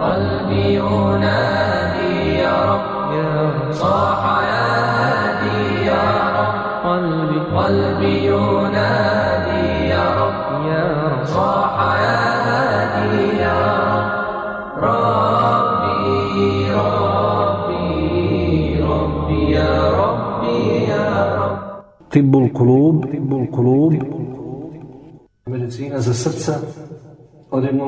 قلبي ينادي يا رب يا رب صاح يا هادي يا رب. قلبي قلبي ينادي يا رب يا رب. صاح يا هادي يا رب. ربي ربي ربي يا ربي يا رب. طب القلوب طب القلوب. Medicina za srca od Ibn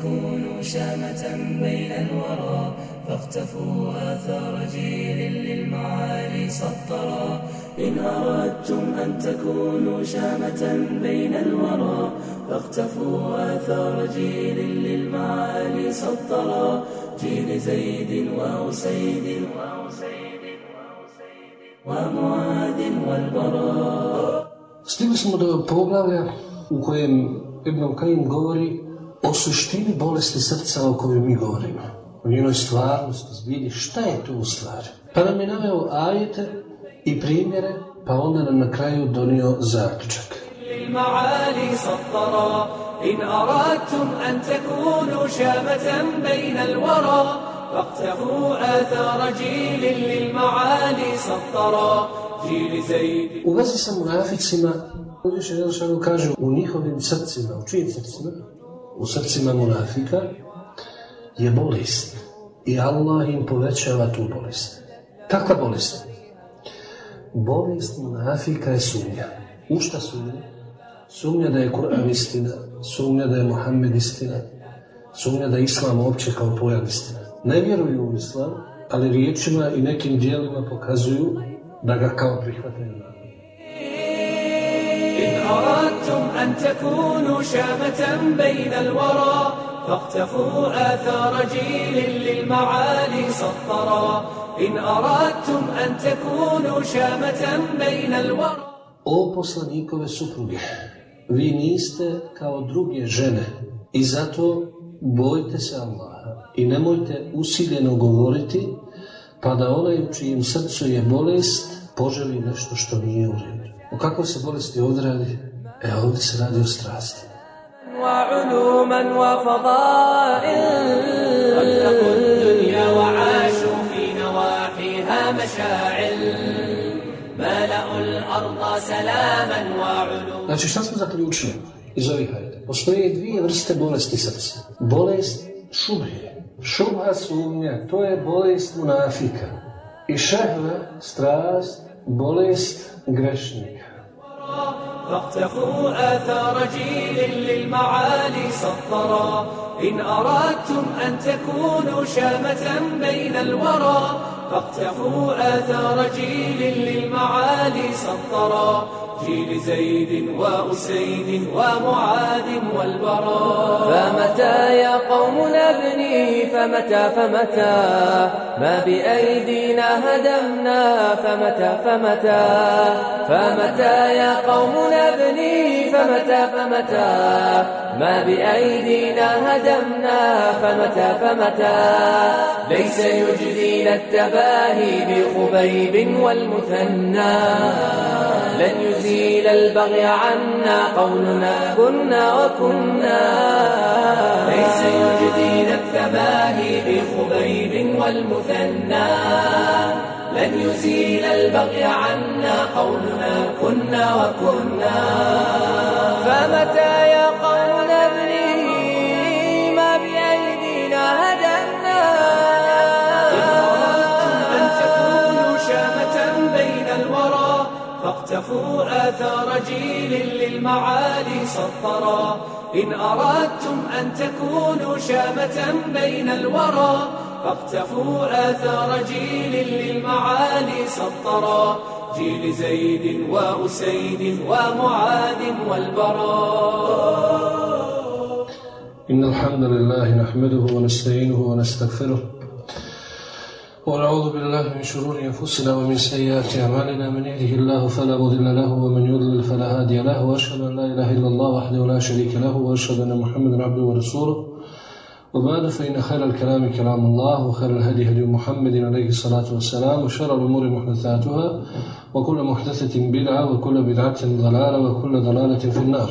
أن تكونوا شامة بين الورى فاقتفوا آثار جيل للمعالي سطرا. إن أردتم أن تكونوا شامة بين الورى فاقتفوا آثار جيل للمعالي سطرا. جيل زيد وأسيد ومعاذ والبراء Stigli smo do poglavlja u kojem Ibn Kajim govori o suštini bolesti srca o kojoj mi govorimo. O njenoj stvarnosti, zbilji, šta je tu u stvari? Pa nam je naveo ajete i primjere, pa onda nam na kraju donio zaključak. للمعالي سطرا إن أردتم أن تكونوا شامة بين الورى فاقتفوا آثار جيل للمعالي سطرا جيل زيد U vezi sa munaficima, Uzviše Jelšanu kaže u njihovim srcima, u čijim srcima? U srcima munafika je bolest. I Allah im povećava tu bolest. Kakva bolest? Bolest munafika je sumnja. U šta sumnja? Sumnja da je Kur'an istina, sumnja da je Muhammed istina, sumnja da je Islam uopće kao pojam istina. Ne vjeruju u Islam, ali riječima i nekim dijelima pokazuju da ga kao prihvataju إن أردتم أن تكونوا شامة بين الورى فاقتفوا آثار جيل للمعالي سطرا إن أردتم أن تكونوا شامة بين الورى O poslanikove supruge, vi niste kao druge žene i zato bojte se Allaha i nemojte usiljeno govoriti pa da onaj u čijem srcu je bolest poželi nešto što nije u redu. U kakvoj se bolesti odradi? E, ovdje se radi o strasti. Znači šta smo zaključili iz ovih hajde? Postoje dvije vrste bolesti srca. Bolest šubhe. Šubha sumnja, to je bolest munafika. I šehve, strast, bolest grešnika. فاقتفوا آثار جيل للمعالي سطرا. إن أردتم أن تكونوا شامة بين الورى فاقتفوا آثار جيل للمعالي سطرا. جيل زيد وأسيد ومعاذ والبراء. فمتى يا قوم نبني؟ فمتى فمتى؟ ما بأيدينا هدمنا. فمتى فمتى؟ فمتى يا قوم نبني؟ فمتى فمتى؟ ما بأيدينا هدمنا. فمتى فمتى؟ ليس يجدينا التباهي بخبيب والمثنى. لن يزيل البغي عنا قولنا كنا وكنا. ليس يجدينا التباهي بخبيب والمثنى. لن يزيل البغي عنا قولنا كنا وكنا. فمتى يا قوم نبني فاقتفوا آثار جيل للمعالي سطرا. إن أردتم أن تكونوا شامة بين الورى فاقتفوا آثار جيل للمعالي سطرا. جيل زيد وأسيد ومعاذ والبراء إن الحمد لله نحمده ونستعينه ونستغفره. ونعوذ بالله من شرور أنفسنا ومن سيئات أعمالنا. من يهده الله فلا مضل له ومن يضلل فلا هادي له. وأشهد أن لا إله إلا الله وحده لا شريك له وأشهد أن محمدا عبده ورسوله. وبعد فإن خير الكلام كلام الله وخير الهدي هدي محمد عليه الصلاة والسلام وشر الأمور محدثاتها وكل محدثة بدعة وكل بدعة ضلالة وكل ضلالة في النار.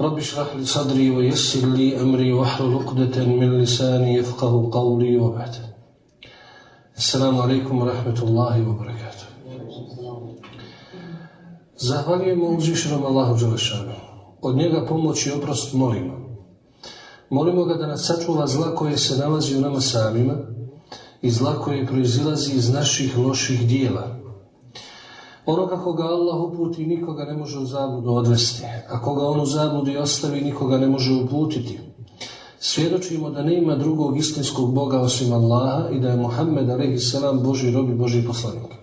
رب اشرح لي صدري ويسر لي أمري واحلل عقدة من لساني يفقه قولي وبعد السلام عليكم ورحمة الله وبركاته Zahvaljujemo uzvišenom Allahu Đelešanu. Od njega pomoć i oprost molimo. Molimo ga da nas sačuva zla koje se nalazi u nama samima i zla koje proizilazi iz naših loših dijela. ono kako ga Allah uputi, nikoga ne može u zabludu odvesti. A koga on u zabludi ostavi, nikoga ne može uputiti. Svjedočimo da nema drugog istinskog Boga osim Allaha i da je Muhammed a.s. Boži rob i Boži poslanik.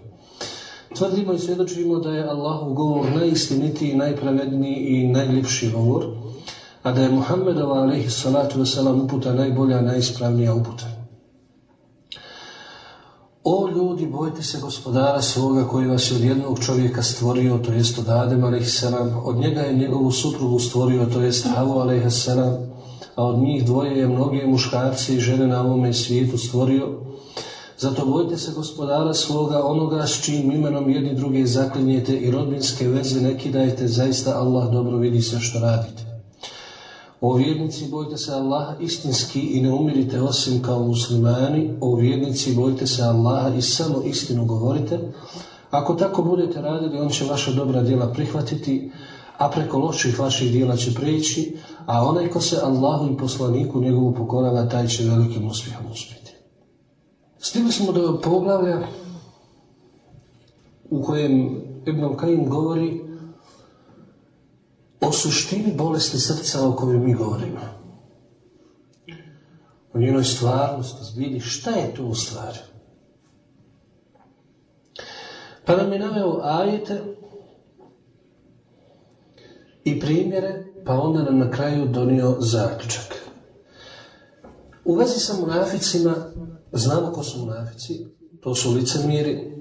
Tvrdimo i svjedočimo da je Allahov govor najistinitiji, najpravedniji i najljepši govor, a da je Muhammedova alaihi salatu wasalam uputa najbolja, najispravnija uputa. O ljudi, bojte se gospodara svoga koji vas je od jednog čovjeka stvorio, to jest od Adem a.s. Od njega je njegovu suprugu stvorio, to jest Havu a.s. A od njih dvoje je mnoge muškarci i žene na ovome svijetu stvorio. Zato bojte se gospodara svoga, onoga s čijim imenom jedni druge zaklinjete i rodbinske veze ne kidajte, zaista Allah dobro vidi sve što radite. O vjernici, bojte se Allaha istinski i ne umirite osim kao muslimani. O vjernici, bojte se Allaha i samo istinu govorite. Ako tako budete radili, on će vaša dobra djela prihvatiti, a preko loših vaših djela će preći, a onaj ko se Allahu i poslaniku njegovu pokorava, taj će velikim uspjehom uspjeti. Stigli smo do poglavlja u kojem Ibn Kajim govori o suštini bolesti srca o kojoj mi govorimo. O njenoj stvarnosti, zbili šta je to u stvari. Pa nam je naveo ajete i primjere, pa onda nam na kraju donio zaključak. U vezi sa munaficima, znamo ko su munafici, to su licemiri,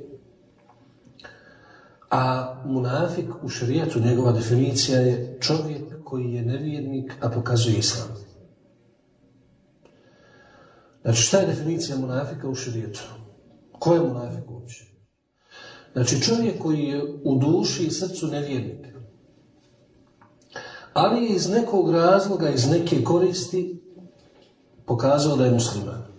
a munafik u šarijatu, njegova definicija je čovjek koji je nevjernik, a pokazuje islam. Znači, šta je definicija munafika u šarijatu? Ko je munafik uopće? Znači, čovjek koji je u duši i srcu nevjernik, ali je iz nekog razloga, iz neke koristi, pokazao da je musliman.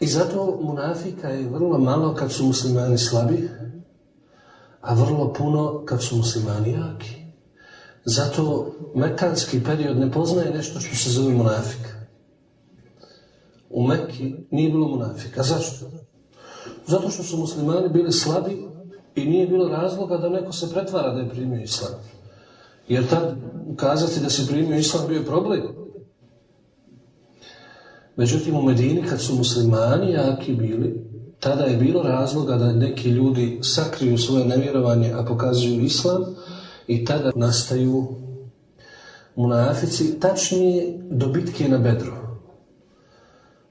I zato munafika je vrlo malo kad su muslimani slabi, a vrlo puno kad su muslimani jaki. Zato mekanski period ne poznaje nešto što se zove munafika. U Mekki nije bilo munafika. Zašto? Zato što su muslimani bili slabi i nije bilo razloga da neko se pretvara da je primio islam. Jer tad ukazati da se primio islam bio je problem. Međutim, u Medini kad su muslimani jaki bili, tada je bilo razloga da neki ljudi sakriju svoje nevjerovanje, a pokazuju islam i tada nastaju munafici, tačnije do bitke na Bedru.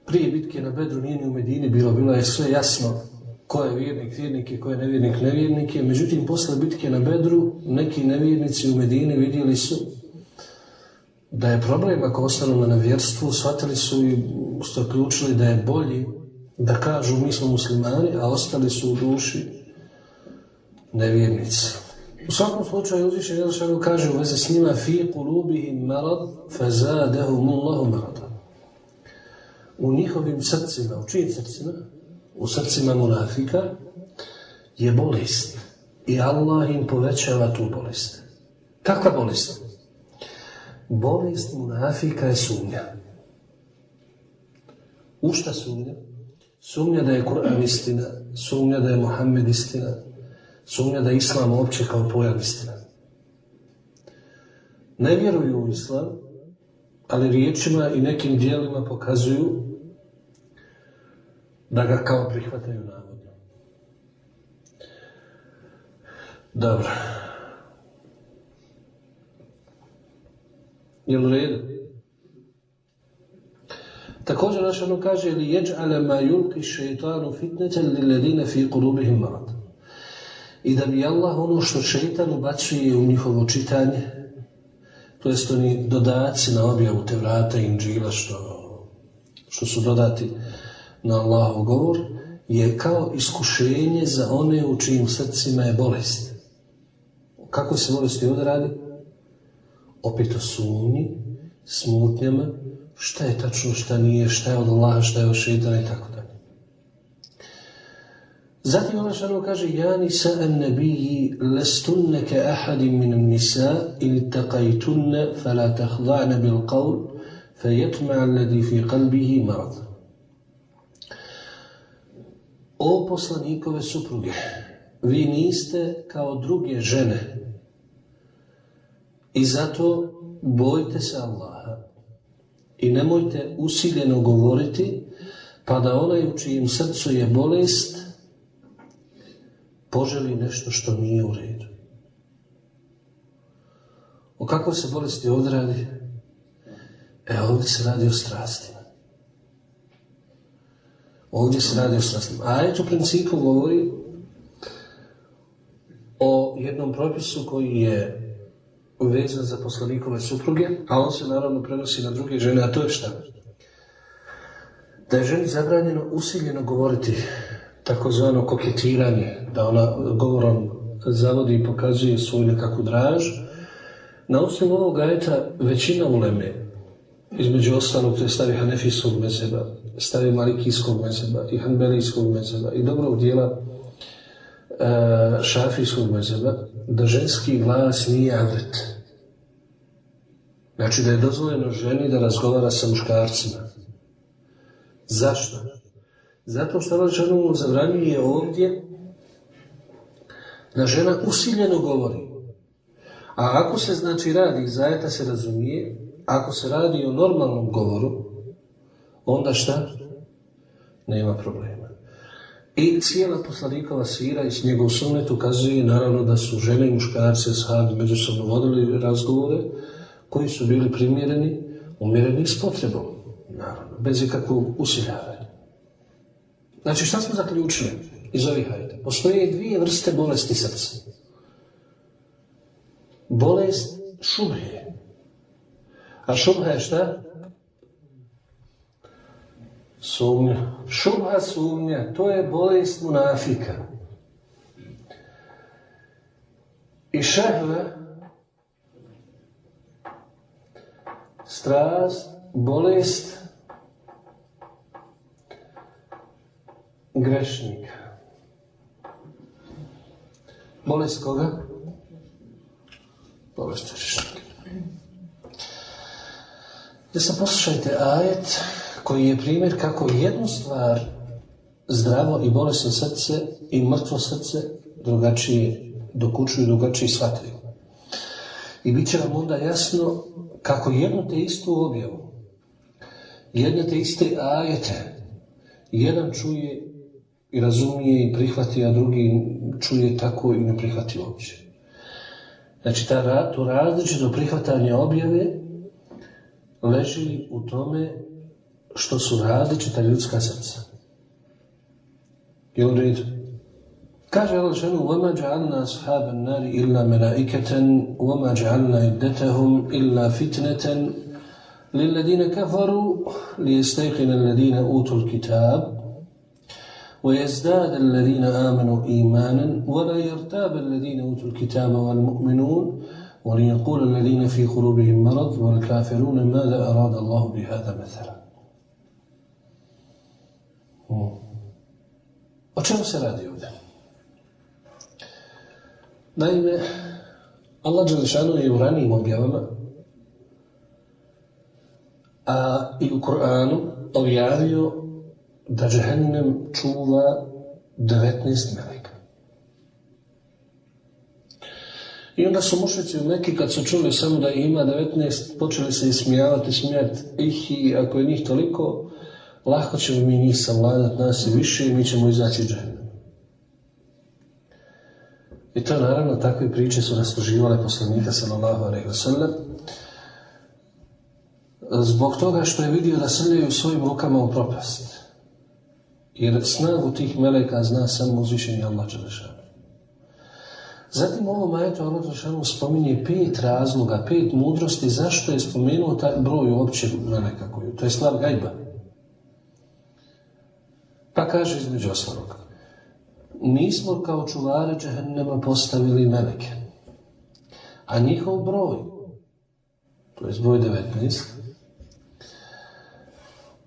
Prije bitke na Bedru nije ni u Medini bilo, bilo je sve jasno ko je vjernik, vjernik i ko je nevjernik, nevjernik je. Međutim, posle bitke na Bedru, neki nevjernici u Medini vidjeli su da je problem ako ostanu na nevjerstvu, shvatili su i zaključili da je bolji da kažu mi smo muslimani, a ostali su u duši nevjernici. U svakom slučaju uzviše Jelšanu kaže u vezi s njima fi kulubihim marad fazadahum Allahu marada. U njihovim srcima, u čijim srcima? U srcima munafika je bolest. I Allah im povećava tu bolest. Kakva bolest? Bolest munafika je sumnja. U šta sumnja? Sumnja da je Kur'an istina, sumnja da je Muhammed istina, sumnja da je Islam uopće kao pojam istina. Ne vjeruju u Islam, ali riječima i nekim dijelima pokazuju da ga kao prihvataju navodno. Dobro. Je li u redu? Također naš ono kaže li jeđ'ale ma yulki šeitanu fitneten li ledine fi kulubihim marad. I da bi Allah ono što šeitan ubacuje u njihovo čitanje, to jest oni dodaci na objavu te vrata inđila što, što su dodati na Allahov govor, je kao iskušenje za one u čijim srcima je bolest. Kako se bolesti ovdje radi? Opet o sumnji, smutnjama, šta je tačno, šta nije, šta je od Allaha, šta je od šeitana i tako dalje. Zatim Allah šano kaže Ja nisa an nabiji lestunne ke ahadim min nisa ili taqajtunne fala tahda'ne bil qavl fejetma alladhi fi qalbihi marad. O poslanikove supruge, vi niste kao druge žene i zato bojte se Allaha i nemojte usiljeno govoriti pa da onaj u čijim srcu je bolest poželi nešto što nije u redu. O kakvoj se bolesti ovdje radi? E, ovdje se radi o strastima. Ovdje se radi o strastima. A eto u principu govori o jednom propisu koji je vezan za poslanikove supruge, a on se naravno prenosi na druge žene, a to je šta? Da je ženi zabranjeno usiljeno govoriti takozvano koketiranje, da ona govorom zavodi i pokazuje svoju nekakvu draž. Na osnovu ovog ajeta većina uleme, između ostalog, to je stavi Hanefijskog mezeba, stavi Malikijskog mezeba i Hanbelijskog mezeba i dobrog dijela Šafijskog mezeba, da ženski glas nije avret. Znači da je dozvoljeno ženi da razgovara sa muškarcima. Zašto? Zato što Allah ženu zabranjuje ovdje da žena usiljeno govori. A ako se znači radi, zajeta se razumije, ako se radi o normalnom govoru, onda šta? Nema problema. I cijela poslanikova svira i s njegov sunet ukazuje naravno da su žene i muškarci sahabi međusobno vodili razgovore koji su bili primjereni, umjereni s potrebom, naravno, bez ikakvog usiljavanja. Znači šta smo zaključili iz ovih ajta? Postoje dvije vrste bolesti srca. Bolest šubhe. A šubha je šta? Sumnja. Šubha sumnja, to je bolest munafika. I šehva, strast, bolest grešnika. Bolest koga? Bolest grešnika. Da sam poslušajte ajet koji je primjer kako jednu stvar zdravo i bolesno srce i mrtvo srce drugačije dokučuju, drugačije shvataju. I bit će vam onda jasno kako jednu te istu objavu, jedne te iste ajete, jedan čuje i razumije i prihvati, a drugi čuje tako i ne prihvati uopće. Znači, ta, to različito prihvatanje objave leži u tome što su različita ljudska srca. Je u redu? Kaže Allah ženu, وَمَا جَعَلْنَا أَصْحَابَ النَّارِ إِلَّا مَلَائِكَةً وَمَا جَعَلْنَا عِدَّتَهُمْ إِلَّا فِتْنَةً لِلَّذِينَ كَفَرُوا لِيَسْتَيْقِنَ الَّذِينَ أُوتُوا الْكِتَابِ ويزداد الذين آمنوا إيمانا ولا يرتاب الذين أوتوا الكتاب والمؤمنون وليقول الذين في قلوبهم مرض والكافرون ماذا أراد الله بهذا مثلا O čemu se radi ovdje? Naime, Allah Đelešanu je u ranijim objavama, a i u Koranu objavio da džehennem čuva 19 meleka. I onda su mušnici u Meki kad su čuli samo da ima 19, počeli se ismijavati, smijati ih i ako je njih toliko, lako ćemo mi njih savladat nas i više i mi ćemo izaći džehennem. I to naravno takve priče su rasluživale poslanika sallallahu alaihi wa sallam Zbog toga što je vidio da srljaju svojim rukama u propast. Jer snagu tih meleka zna samo uzvišeni Allah Đelešanu. Zatim u ovom majetu Allah Đelešanu spominje pet razloga, pet mudrosti zašto je spomenuo taj broj uopće meleka koju. To je stvar gajba. Pa kaže između ostalog. Nismo kao čuvare džehennema postavili meleke. A njihov broj, to je broj 19,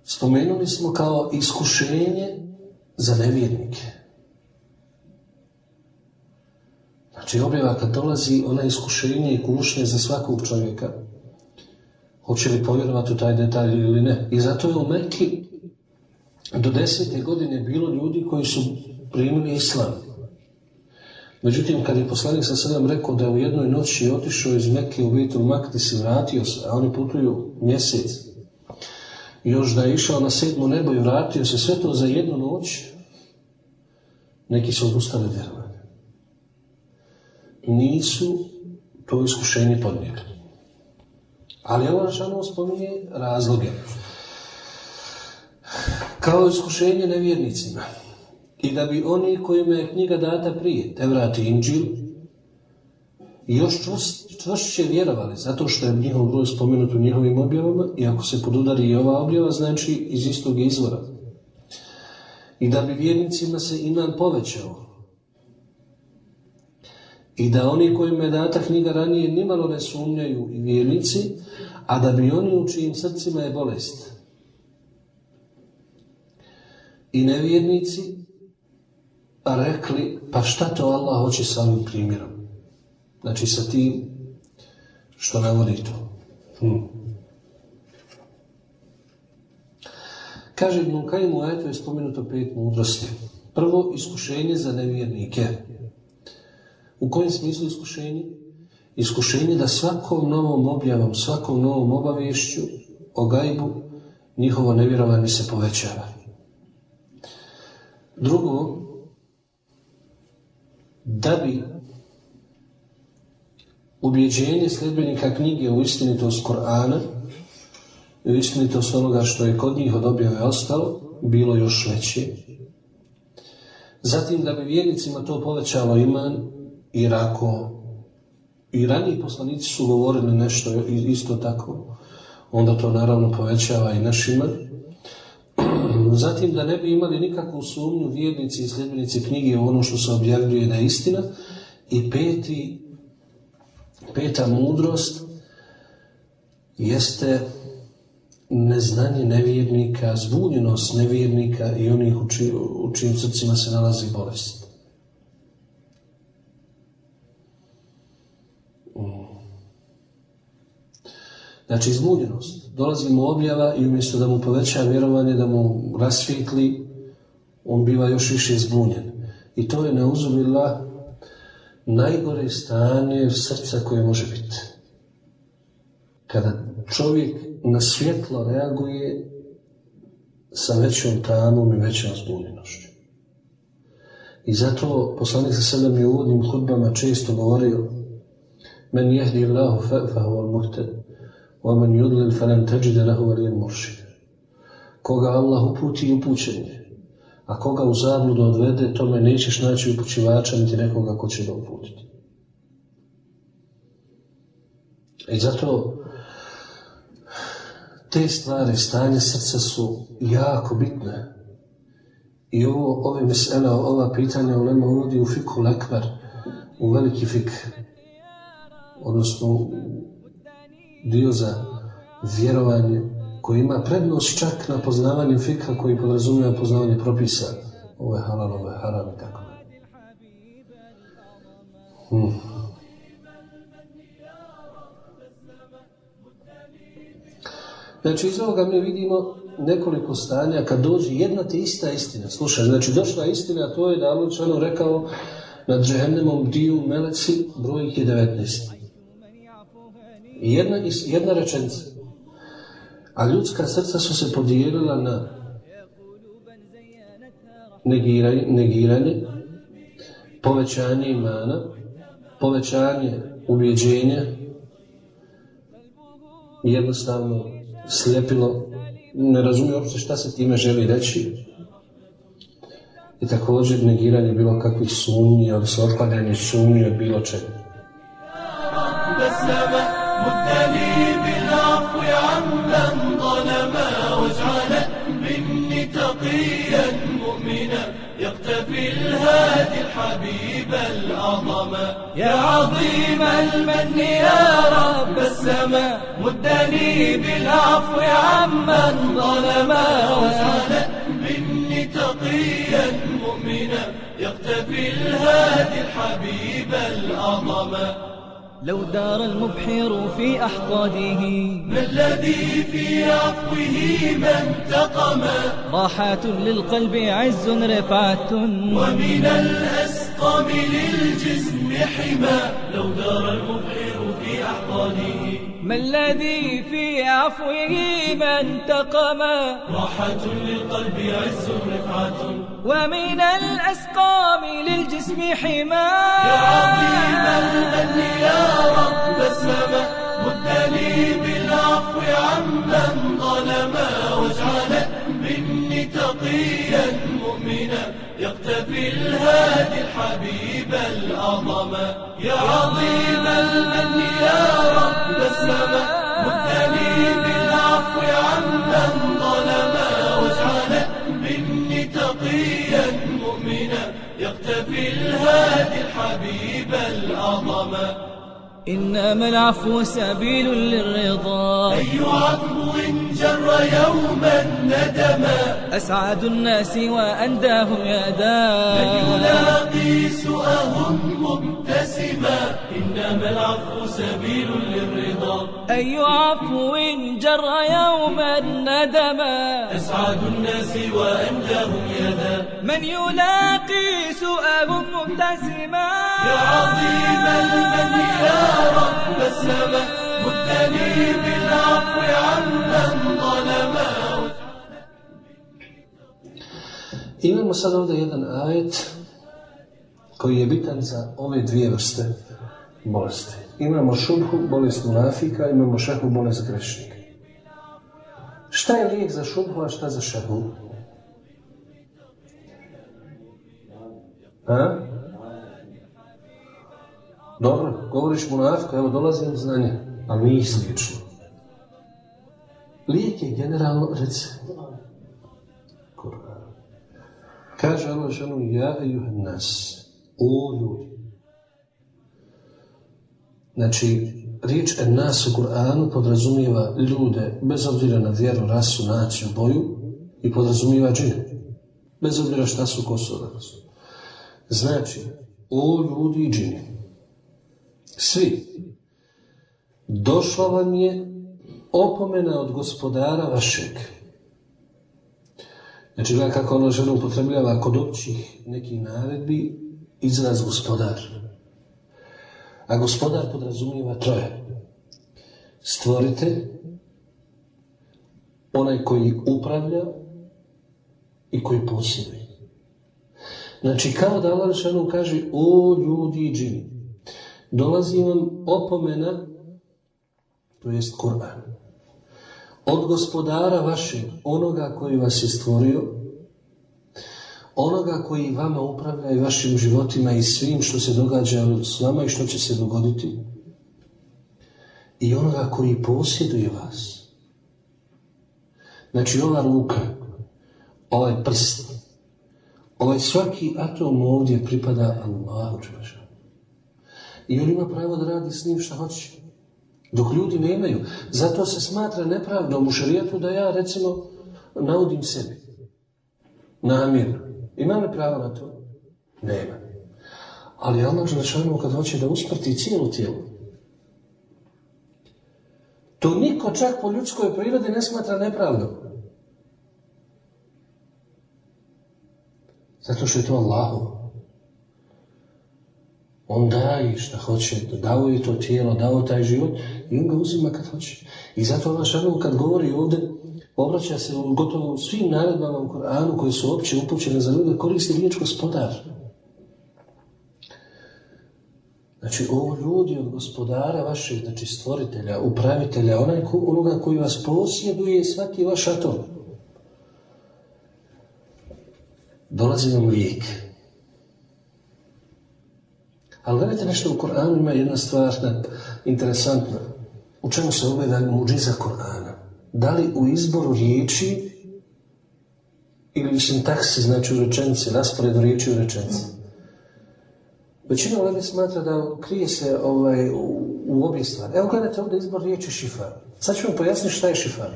spomenuli smo kao iskušenje za nevjernike. Znači objava kad dolazi ona iskušenje i kušnje za svakog čovjeka, hoće li povjerovati u taj detalj ili ne. I zato je u Mekki do desete godine bilo ljudi koji su primili islam. Međutim, kad je poslanik sa sedam rekao da je u jednoj noći otišao iz Mekke u Vitul Maktis i vratio se, a oni putuju mjesec, još da je išao na sedmo nebo i vratio se, sve to za jednu noć, neki su odustali od vjerovanja. Nisu to iskušenje podnijeli. Ali ovo Rašanovo spominje razloge. Kao iskušenje nevjernicima. I da bi oni kojima je knjiga data prije, te vrati Inđil, još čvršće vjerovali, zato što je njihov broj spomenut u njihovim objavama, i ako se podudari i ova objava, znači iz istog izvora. I da bi vjernicima se iman povećao. I da oni kojima je data knjiga ranije nimalo ne sumnjaju i vjernici, a da bi oni u čijim srcima je bolest. I nevjernici rekli, pa šta to Allah hoće sa ovim primjerom? Znači sa tim što navodi to. Hm. Kaže Ibn Kajim u je spomenuto pet mudrosti. Prvo, iskušenje za nevjernike. U kojem smislu iskušenje? Iskušenje da svakom novom objavom, svakom novom obavješću o gajbu njihovo nevjerovanje se povećava. Drugo, da bi ubjeđenje sljedbenika knjige u istinitost Korana i u istinitost onoga što je kod njih od objave ostalo, bilo još veće. Zatim da bi vjernicima to povećalo iman, jer ako i raniji poslanici su govorili nešto isto tako, onda to naravno povećava i naš iman. Zatim da ne bi imali nikakvu sumnju vjernici i sljedbenici knjige ono što se objavljuje da je istina. I peti, peta mudrost jeste neznanje nevjernika, zbunjenost nevjernika i onih u čijim srcima se nalazi bolest. Znači, zbunjenost. Dolazi mu objava i umjesto da mu poveća vjerovanje, da mu rasvijetli, on biva još više zbunjen. I to je neuzubila najgore stanje srca koje može biti. Kada čovjek na svjetlo reaguje sa većom tamom i većom zbunjenošću. I zato poslanik sa sedam i uvodnim hudbama često govorio Men jehdi Allahu fa huwa al-muhtad وَمَنْ يُدْلِلْ فَلَنْ تَجِدَ لَهُ وَلِيًا مُرْشِدًا Koga Allah uputi upućenje, a koga u zabludu odvede, tome nećeš naći upućivača niti nekoga ko će ga uputiti. I zato te stvari, stanje srca su jako bitne. I ovo, ove mesela, ova pitanja u Lema uvodi u fiku lekvar, u veliki fik, odnosno dio za vjerovanje koji ima prednost čak na poznavanju fikha koji podrazumije poznavanje propisa. Ovo je halal, ovo je haram i tako. Hmm. Znači, iz ovoga mi vidimo nekoliko stanja kad dođe jedna te ista istina. Slušaj, znači došla istina, to je da rekao na džehennemom diju meleci brojke 19. I jedna, jedna rečenica. A ljudska srca su se podijelila na negiranje, negiranje povećanje imana, povećanje ubjeđenja jednostavno slijepilo ne razumije uopće šta se time želi reći i također negiranje bilo kakvih sumnji, se otklanjanje sumnji od bilo čega. مدني بالعفو عمن ظلما واجعل مني تقيا مؤمنا يقتفي الهادي الحبيب الأعظم. يا عظيم المن يا رب السماء مدني بالعفو عمن ظلما واجعل مني تقيا مؤمنا يقتفي الهادي الحبيب الأعظم. لو دار المبحر في أحقاده. ما الذي في عفوه ما انتقم. راحات للقلب عز رفعة ومن الأسقم للجسم حمى. لو دار المبحر في أحقاده ما الذي في عفوه ما انتقم. راحة للقلب عز رفعة. ومن الأسقام للجسم حمى. يا عظيم المن يا رب السماء مدني بالعفو عمن ظلما واجعل مني تقيا. يقتفي الهادي الحبيب الأعظم. يا عظيم المن يا رب السماء مدني بالعفو عمن ظلما واجعل مني تقيا مؤمنا. يقتفي الهادي الحبيب الأعظم. إنما العفو سبيل للرضا. أي عفو جر يوما ندما أسعد الناس وأنداهم يدا. من يلاقي سؤهم مبتسما. إنما العفو سبيل للرضا. أي عفو جر يوما ندما أسعد الناس وأنداهم يدا. من يلاقي سؤهم مبتسما يا عظيم المن يا رب السماء مدني بالعفو عمن ظلما Imamo sad ovdje jedan ajet koji je bitan za ove dvije vrste bolesti. Imamo šubhu, bolest munafika, imamo šehu, bolest grešnika. Šta je lijek za šubhu, a šta za šehu? A? Dobro, govoriš munafika, evo dolazi im znanje, a mi ih slično. Lijek je generalno. Kur'an. Kaže Allah ženu, ja ejuhan nas, o ljudi. Znači, riječ en nas u Kur'anu podrazumijeva ljude, bez obzira na vjeru, rasu, naciju, boju, i podrazumijeva džine. Bez obzira šta su, ko. Znači, o ljudi i džini. Svi. Došla vam je opomena od gospodara vašeg. Znači, gleda kako ono žena upotrebljava kod općih nekih naredbi izraz gospodar. A gospodar podrazumijeva troje. Stvorite, onaj koji upravlja i koji posjeduje. Znači, kao da Allah Žešanu kaže, o ljudi i džini, dolazi vam opomena, to jest Kur'an, od gospodara vašeg, onoga koji vas je stvorio, onoga koji vama upravlja i vašim životima i svim što se događa s vama i što će se dogoditi, i onoga koji posjeduje vas. Znači, ova ruka, ovaj prst, ovaj svaki atom ovdje pripada Allahu Đelešanu. I on ima pravo da radi s njim šta hoće. Dok ljudi nemaju. Zato se smatra nepravdom u šarijetu da ja, recimo, naudim sebi. Namjerno. Ima li pravo na to? Nema. Ali Allah Đelešanu kad hoće da usmrti cijelo tijelo, to niko čak po ljudskoj prirodi ne smatra nepravdom. Zato što je to Allahu. On daje šta hoće, dao je to tijelo, dao taj život i on ga uzima kad hoće. I zato Allah šanu kad govori ovdje, obraća se u gotovo svim naredbama u Koranu koji su opće upućene za ljude, koristi riječ gospodar. Znači, ovo ljudi od gospodara vašeg, znači stvoritelja, upravitelja, onaj ko, onoga koji vas posjeduje svaki vaš atom. Dolazi vam lijek. Ali gledajte nešto u Koranu ima jedna stvar na- interesantna. U čemu se ogleda muđiza Korana? Da li u izboru riječi ili u sintaksi, znači u rečenici, rasporedu riječi u rečenici? Većina uleme smatra da krije se ovaj, u, u obje stvari. Evo gledajte ovdje izbor riječi šifa. Sad ću vam pojasniti šta je šifa.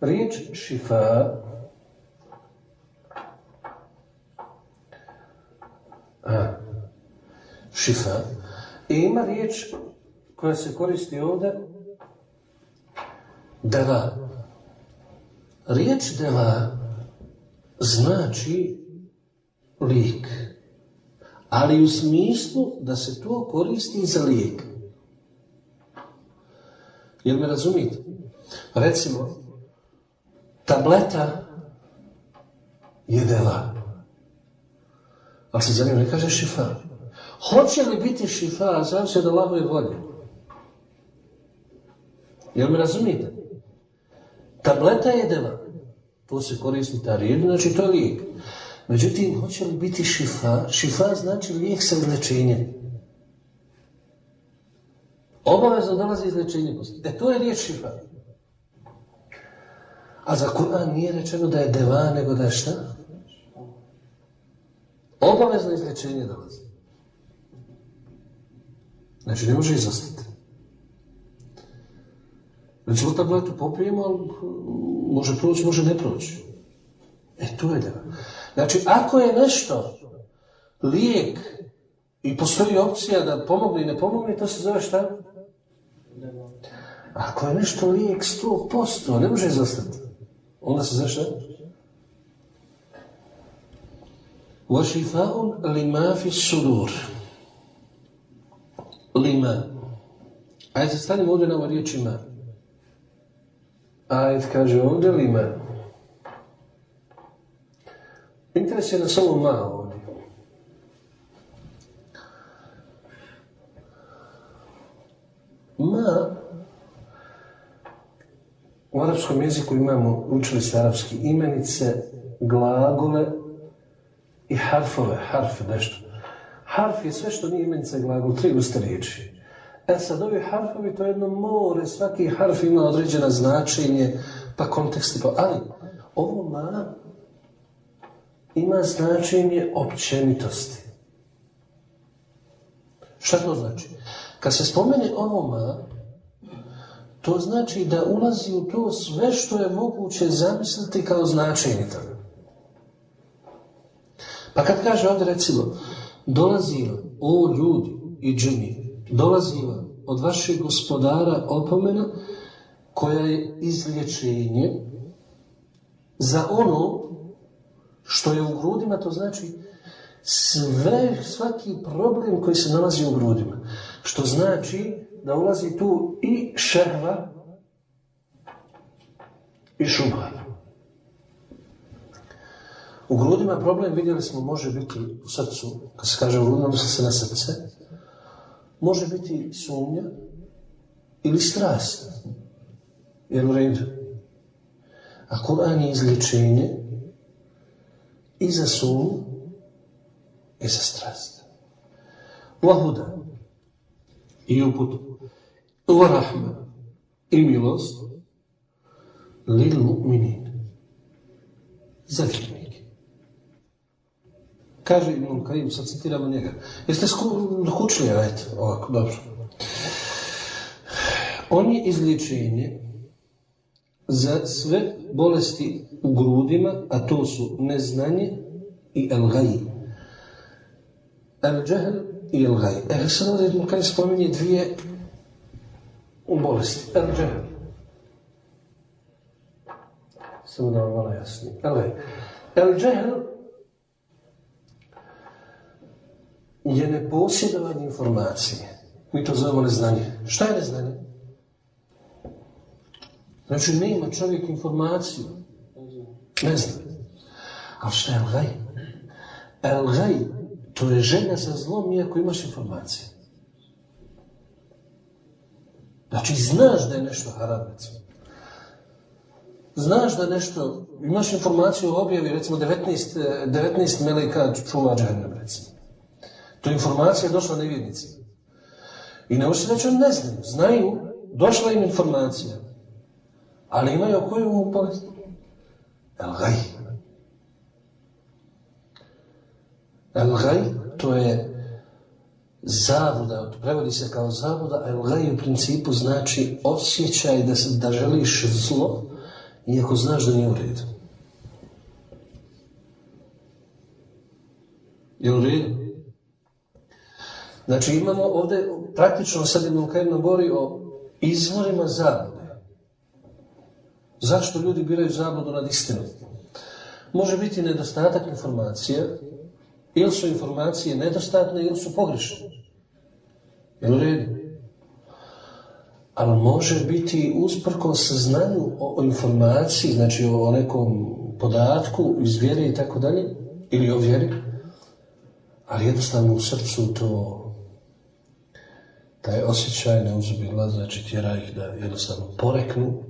Riječ šifa šifa i ima riječ koja se koristi ovdje deva. Riječ deva znači lijek ali u smislu da se to koristi za lijek. Jel me razumijete? Recimo, tableta je dela. Ali se za njim ne kaže šifa. Hoće li biti šifa, zavisi od Allahove volje. Jel me razumijete? Tableta je dela. To se koristi ta riječ, znači to je lijek. Međutim, hoće li biti šifa? Šifa znači lijek sa izlečenjem. Obavezno dolazi izlečenje poslije. E, to je riječ šifa. A za Kur'an nije rečeno da je deva, nego da je šta? Obavezno izlečenje dolazi. Znači, ne može izostati. Recimo tabletu popijemo, ali može proći, može ne proći. E, to je deva. Znači, ako je nešto lijek i postoji opcija da pomogne i ne pomogne, to se zove šta? Ako je nešto lijek 100%, ne može izostati. Onda se zove šta? وَشِفَاءٌ لِمَا فِي السُّدُورِ Lima. Ajde, stanimo ovdje na ovo riječ ima. Ajde, kaže ovdje lima. Interes je na samo ma ovdje. Ma u arapskom jeziku imamo, učili se arapski imenice, glagole i harfove, harf nešto. Harf je sve što nije imenica glagol, tri vrste riječi. E sad ovi harfovi to je jedno more, svaki harf ima određeno značenje, pa konteksti, pa ali ovo ma ima značenje općenitosti. Šta to znači? Kad se spomene ovo ma, to znači da ulazi u to sve što je moguće zamisliti kao značenje toga. Pa kad kaže ovdje recimo, dolazi vam, o ljudi i džini, dolazi vam od vašeg gospodara opomena koja je izlječenje za ono što je u grudima, to znači sve, svaki problem koji se nalazi u grudima. Što znači da ulazi tu i šehva i šubha. U grudima problem, vidjeli smo, može biti u srcu, kad se kaže u grudima, misli se na srce, može biti sumnja ili strast. Jer u redu. A Kur'an je izlječenje i za sumnju i za strast. Vahuda i uput. Varahma i milost lil mu'minin. Za. Kaže Ibn Kajim, sad citiramo njega. Jeste skučili, ajte, ovako, dobro. On je izlječenje za sve bolesti u grudima, a to su neznanje i el-gaji. El-džehl i el-gaji. E, sad ovdje Ibn Kajim spominje dvije bolesti. El-džehl. Samo da vam malo jasnije. El-gaji. El-džehl je neposjedovanje informacije. Mi to zovemo neznanje. Šta je neznanje? Znači, ne ima čovjek informaciju. Ne zna. A šta je el-gaj? El-gaj to je želja za zlom iako imaš informacije. Znači, znaš da je nešto haram. Znaš da nešto, imaš informaciju o objavi, recimo 19, eh, 19 meleka čuva džahnem, recimo. To je informacija došla nevjednicima. I ne možete reći, oni ne znaju. Znaju, došla im informacija. Ali imaju koju bolest? El gaj. El gaj, to je zabuda, prevodi se kao zabuda, a el gaj u principu znači osjećaj da, se, da želiš zlo, iako znaš da nije u redu. Je u redu? Znači imamo ovdje, praktično sad jednom kajednom govori o izvorima zabude. Zašto ljudi biraju zabudu nad istinom? Može biti nedostatak informacija, ili su informacije nedostatne ili su pogrešne. Je u redu? Ali može biti usprko saznanju o, informaciji, znači o, o nekom podatku iz vjere i tako dalje, ili o vjeri, ali jednostavno u srcu to taj osjećaj ne uzubila, znači tjera ih da jednostavno poreknu.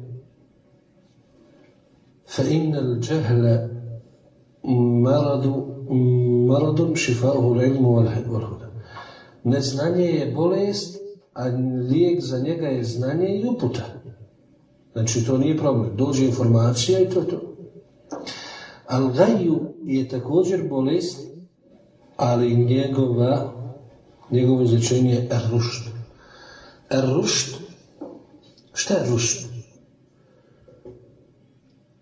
Fa innal džehle maradu maradun šifa'uhu ilmu wal. Neznanje je bolest, a lijek za njega je znanje i uputa. Znači to nije problem. Dođe informacija i to je to. Al gaju je također bolest, ali njegova, njegovo izrečenje je rušt. Rušt, šta je rušt?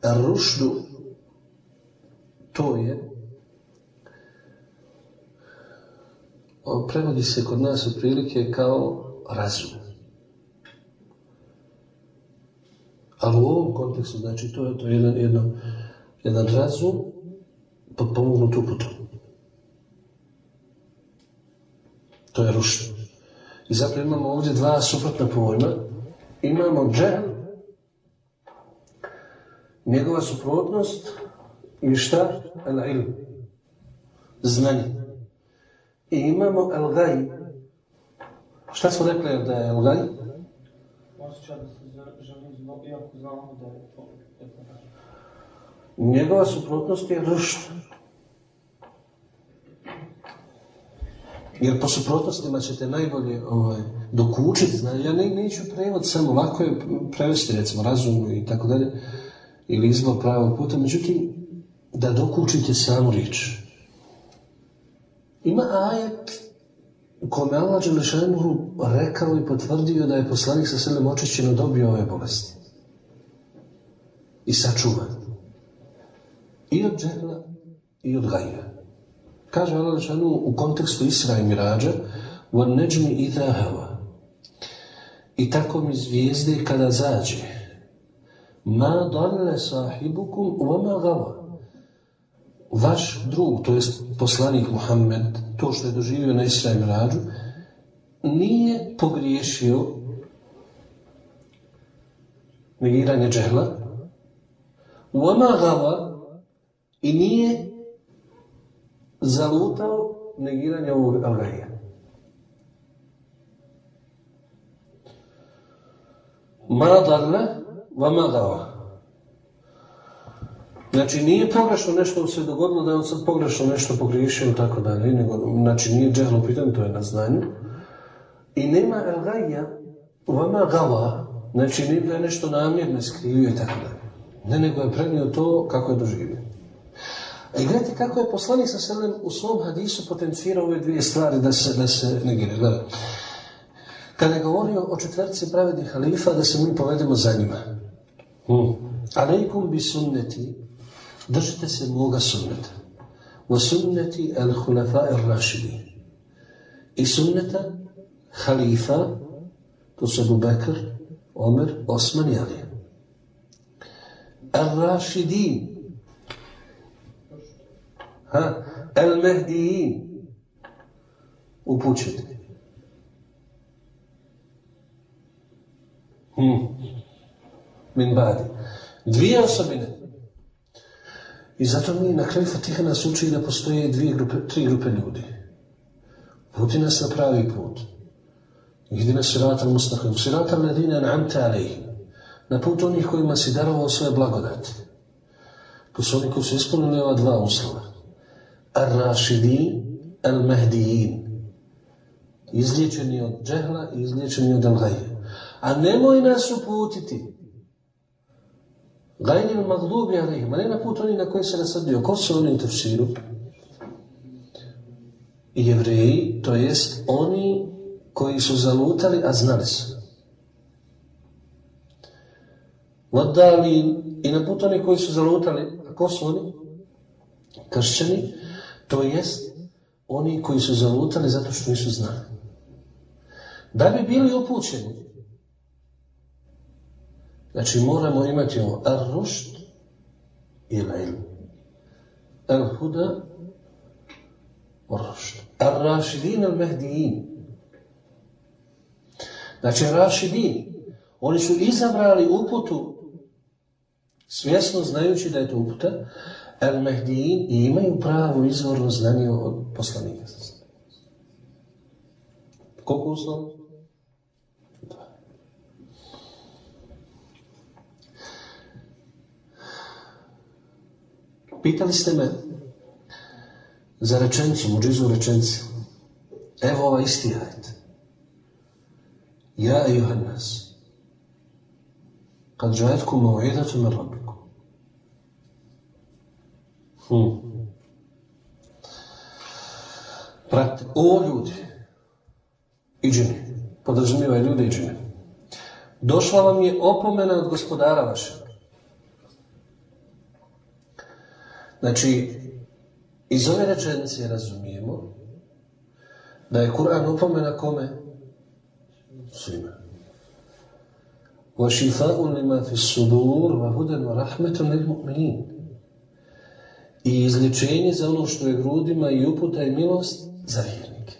Ruštu, to je on prevodi se kod nas otprilike kao razum. Ali u ovom kontekstu, znači, to je to jedan, jedno, jedan razum potpomognut uputom. To je rušno. I zato imamo ovdje dva suprotna pojma. Imamo džel, njegova suprotnost i šta? El ilm. Znanje. I imamo el gaj. Šta smo rekli da je el gaj? Njegova suprotnost je rušt. Jer po suprotnostima ćete najbolje ovaj, dokučiti. Znači, ja ne, neću prevod samo, lako je prevesti recimo razum i tako dalje, ili izbor pravog puta, međutim, da dokučite samu riječ. Ima ajet u kome Allah Đelešanuhu rekao i potvrdio da je poslanik sa selem očišćeno dobio ove bolesti. I sačuvan. I od džehla i od gajja. Kaže Allah Đelešanuhu u kontekstu Isra i Mirađa وَنْ نَجْمِ إِذَا هَوَا I tako mi zvijezde kada zađe ma dalle sahibukum وَمَا غَوَا vaš drug, to jest poslanik Muhammed, to što je doživio na Isra i Mirađu, nije pogriješio negiranje džehla, uama gava i nije zalutao negiranje ovog algaija. Ma darle, vama gava. Znači nije pogrešno nešto se dogodilo da je on sad pogrešno nešto pogriješio i tako dalje, nego znači nije džehlo u pitanju, to je na znanju. I nema el gajja, vama gava, znači nije da je nešto namjerno skrivio i tako dalje. Ne, nego je prenio to kako je doživio. I gledajte kako je poslanik sa selem u svom hadisu potencirao ove dvije stvari da se, da se negire. Gledaj. Kada je govorio o četvrci pravednih halifa, da se mi povedemo za njima. Hmm. Alejkum bi sunneti, držite se moga sunneta. Wa sunneti al hulafa ar rašidi. I sunneta halifa, to su Abu Bekr, Omer, Osman i Ali. Ar rašidin. Ha? Al mehdijin. Upućeni. Hmm. Min badi. Dvije osobine. I zato mi na kraju Fatiha nas uči da postoje dvije grupe, tri grupe ljudi. Puti nas na pravi put. Ihdina sirata mustaqim. Sirata ladina an'amta alejhim. Na put onih kojima si darovao svoje blagodati. To su oni su ispunili ova dva uslova. Ar-Rašidin, Al-Mahdijin. Izliječeni od džehla i izliječeni od al-gaje. A nemoj nas uputiti. Gajni magdubi alejhim. A ne na put oni na koji se nasadio. Ko su oni u tefsiru? Jevreji, to jest oni koji su zalutali, a znali su. Vodali i na put oni koji su zalutali, a ko su oni? Kršćani, to jest oni koji su zalutali zato što nisu znali. Da bi bili upućeni, znači moramo imati ovo ar-rušt i ilm. Al-huda ar-rušt. Ar-rašidin al-mehdijin. Znači, rašidin, oni su izabrali uputu svjesno znajući da je to uputa, el mehdijin i imaju pravo izvorno znanje od poslanika. Koliko uslova? Pitali ste me za rečenicu, muđizu rečenicu. Evo ova isti ajet. Ja i nas. Kad žajetku mauidatu min rabbiku. Hmm. Pratite, o ljudi i džini, podrazumijeva i ljudi i džini. Došla vam je opomena od gospodara vašeg. Znači, iz ove rečenice razumijemo da je Kur'an opomena kome? Svima. وَشِفَاءٌ لِمَا فِي الصُّدُورِ وَهُدًا وَرَحْمَةٌ لِلْمُؤْمِنِينَ I izlječenje za ono što je grudima i uputa i milost za vjernike.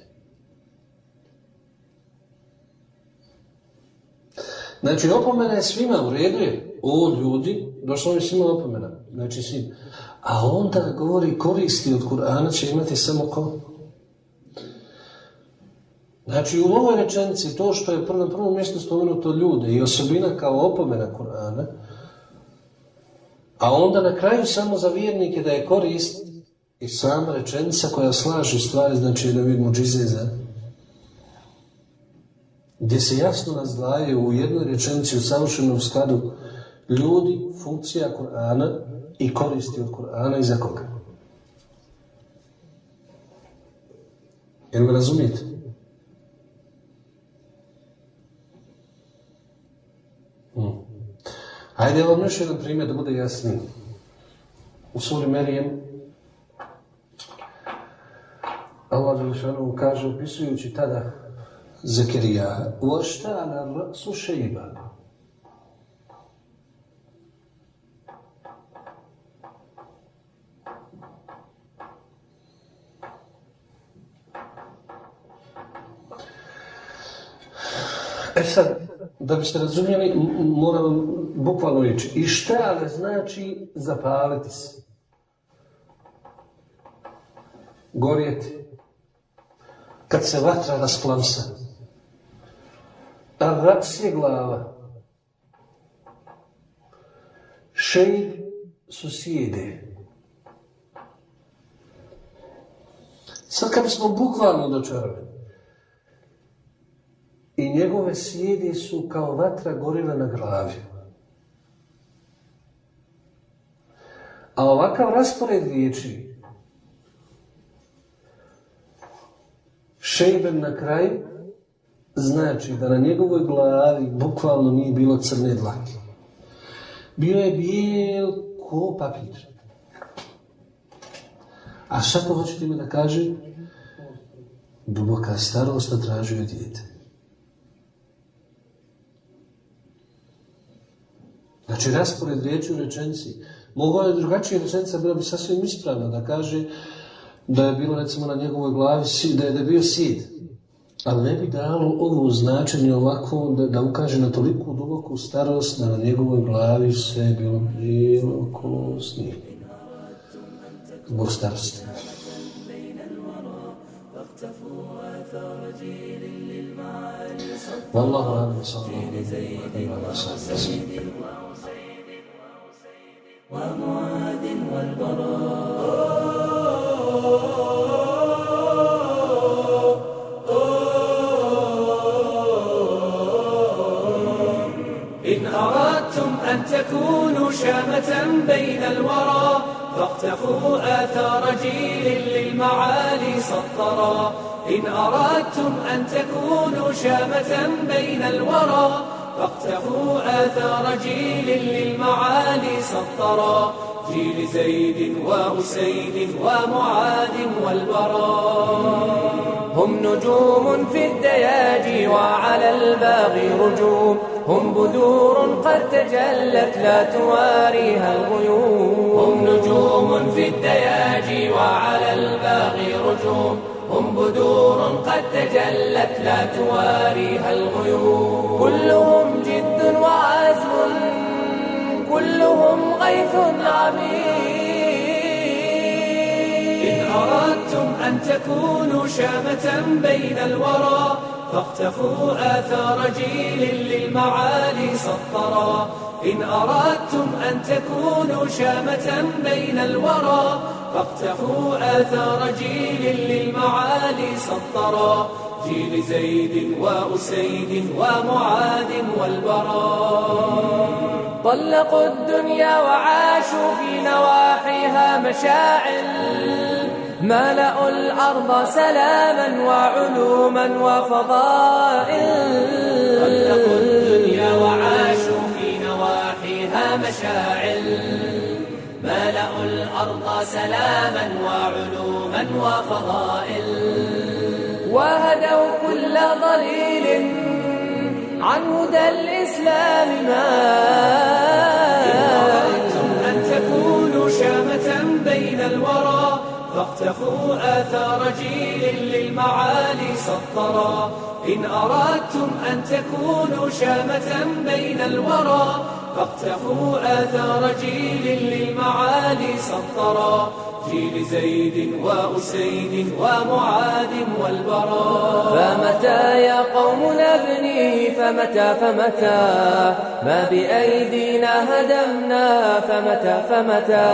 Znači, opomena je svima, u redu. O, ljudi, došlo je svima opomena. Znači, svima. A onda govori koristi od Kur'ana će imati samo ko? Znači, u ovoj rečenici to što je prvo, na prvom mjestu spomenuto ljude i osobina kao opomena Kur'ana, a onda na kraju samo za vjernike da je korist i sama rečenica koja slaži stvari, znači da vidimo džizeza, gdje se jasno razdvajaju u jednoj rečenici u savršenom skladu ljudi, funkcija Kur'ana i koristi od Kur'ana i za koga. Jel razumijete? Hmm. Hajde vam još jedan primjer da bude jasniji. U suri Merijem Allah Želešanu kaže opisujući tada Zekirija Voštana rasu šeiba E sad, da biste razumjeli, moram vam bukvalno reći. I štale znači zapaliti se. Gorjeti. Kad se vatra rasplamsa. A raps je glava. Šejb su sjede. Sad kad bismo bukvalno dočarali, i njegove sjede su kao vatra gorila na glavi. A ovakav raspored riječi šejben na kraju znači da na njegovoj glavi bukvalno nije bilo crne dlake. Bio je bijel ko papir. A šta to hoćete mi da kaže? Duboka starost natražuje dijete. Znači, raspored riječi u rečenci. Mogla je drugačija rečenica, bila bi sasvim ispravna, da kaže da je bilo, recimo, na njegovoj glavi, da je, da bio sid. Ali ne bi dalo ovo značenje ovako, da, da ukaže na toliku duboku starost, da na njegovoj glavi sve je bilo bijelo ko snijeg. Zbog starosti. Alaihi wa sallam. إن أردتم أن تكونوا شامة بين الورى فاقتفوا آثار جيل للمعالي سطرا إن أردتم أن تكونوا شامة بين الورى فاقتفوا آثار جيل للمعالي سطرا. جيل زيد وأسيد ومعاذ والبراء هم نجوم في الدياجي وعلى الباغي رجوم. هم بدور قد تجلت لا تواريها الغيوم. هم نجوم في الدياجي وعلى الباغي رجوم. هم بدور قد تجلت لا تواريها الغيوم. كلهم جد وعزم كلهم غيث عميق. إن أردتم أن تكونوا شامة بين الورى فاقتفوا آثار جيل للمعالي سطرا. إن أردتم أن تكونوا شامة بين الورى فاقتفوا آثار جيل للمعالي سطرا. جيل زيد وأسيد ومعاذ والبراء طلقوا الدنيا وعاشوا في نواحيها مشاعل. ملأوا الأرض سلاما وعلوما وفضائل. مشاعل ملأوا الأرض سلاما وعلوما وفضائل. وهدوا كل ضليل عن هدى الإسلام ما. أن تكونوا شامة بين الورى فاقتفوا آثار جيل للمعالي سطرا إن أردتم أن تكونوا شامة بين الورى فاقتفوا آثار جيل للمعالي سطرا جيل زيد وأسيد ومعاذ والبراء فمتى يا قوم نبني؟ فمتى؟ فمتى؟ ما بأيدينا هدمنا. فمتى؟ فمتى؟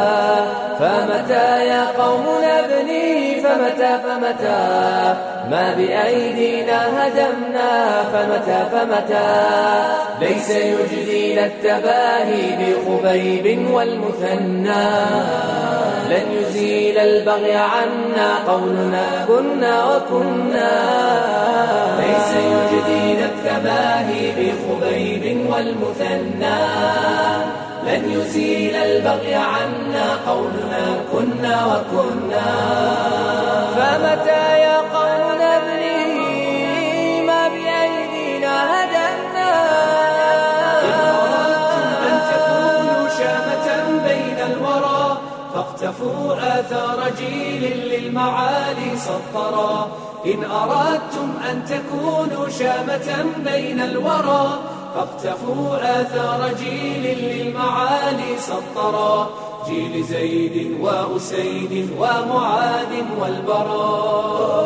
فمتى يا قوم نبني؟ فمتى فمتى؟ ما بأيدينا هدمنا. فمتى فمتى؟ ليس يجدينا التباهي بخبيب والمثنى. لن يزيل البغي عنا قولنا كنا وكنا. ليس يجدينا التباهي بخبيب والمثنى. لن يزيل البغي عنا قولنا كنا وكنا. فمتى يا قوم نبني ما بأيدينا هدمنا أن تكونوا شامة بين الورى فاقتفوا آثار جيل للمعالي سطرا. إن أردتم أن تكونوا شامة بين الورى فاقتفوا آثار جيل للمعالي سطرا. جيل زيد وأسيد ومعاد والبراء